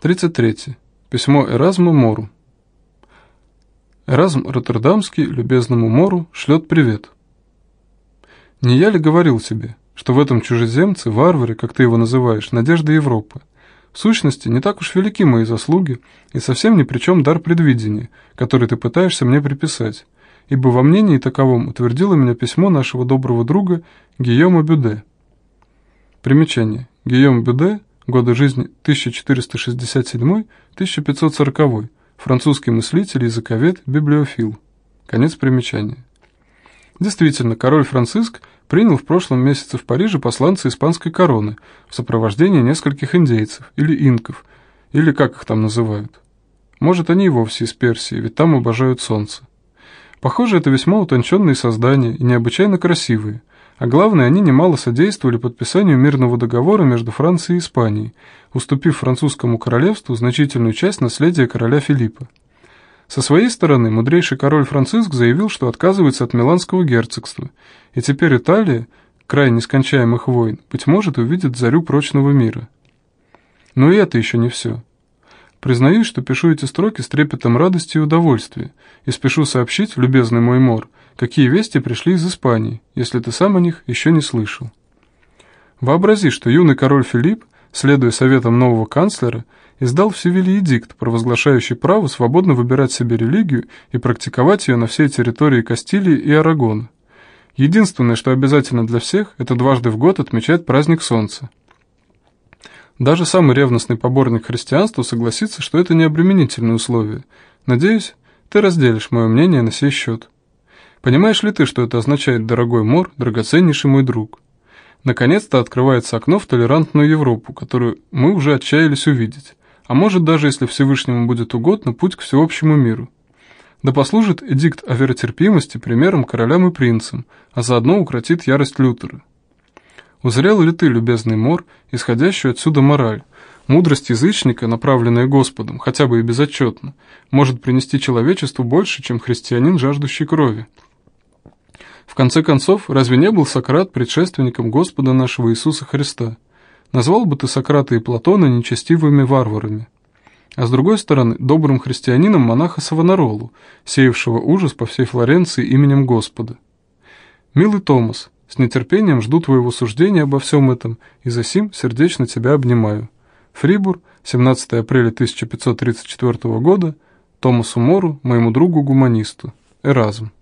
33. Письмо Эразма Мору. Эразм Роттердамский любезному Мору шлет привет. Не я ли говорил тебе, что в этом чужеземце, варваре, как ты его называешь, надежда Европы? В сущности, не так уж велики мои заслуги, и совсем ни при чем дар предвидения, который ты пытаешься мне приписать, ибо во мнении таковом утвердило меня письмо нашего доброго друга Гийома Бюде. Примечание. Гийом Бюде, годы жизни 1467-1540, французский мыслитель, языковед, библиофил. Конец примечания. Действительно, король Франциск принял в прошлом месяце в Париже посланца испанской короны в сопровождении нескольких индейцев, или инков, или как их там называют. Может, они и вовсе из Персии, ведь там обожают солнце. Похоже, это весьма утонченные создания и необычайно красивые, а главное, они немало содействовали подписанию мирного договора между Францией и Испанией, уступив французскому королевству значительную часть наследия короля Филиппа. Со своей стороны, мудрейший король Франциск заявил, что отказывается от Миланского герцогства, и теперь Италия, край нескончаемых войн, быть может, увидит зарю прочного мира. Но и это еще не все. Признаюсь, что пишу эти строки с трепетом радости и удовольствия, и спешу сообщить, любезный мой мор, какие вести пришли из Испании, если ты сам о них еще не слышал. Вообрази, что юный король Филипп, следуя советам нового канцлера, издал в Севилье эдикт, провозглашающий право свободно выбирать себе религию и практиковать ее на всей территории Кастилии и Арагона. Единственное, что обязательно для всех, это дважды в год отмечать праздник Солнца. Даже самый ревностный поборник христианства согласится, что это не обременительное условие. Надеюсь, ты разделишь мое мнение на сей счет. Понимаешь ли ты, что это означает, дорогой Мор, драгоценнейший мой друг? Наконец-то открывается окно в толерантную Европу, которую мы уже отчаялись увидеть а может даже, если Всевышнему будет угодно, путь к всеобщему миру. Да послужит эдикт о веротерпимости примером королям и принцам, а заодно укротит ярость Лютера. Узрел ли ты, любезный Мор, исходящую отсюда мораль? Мудрость язычника, направленная Господом, хотя бы и безотчетно, может принести человечеству больше, чем христианин, жаждущий крови. В конце концов, разве не был Сократ предшественником Господа нашего Иисуса Христа? Назвал бы ты Сократа и Платона нечестивыми варварами. А с другой стороны, добрым христианином монаха Савонаролу, сеявшего ужас по всей Флоренции именем Господа. Милый Томас, с нетерпением жду твоего суждения обо всем этом, и за сим сердечно тебя обнимаю. Фрибур, 17 апреля 1534 года, Томасу Мору, моему другу-гуманисту. Эразм.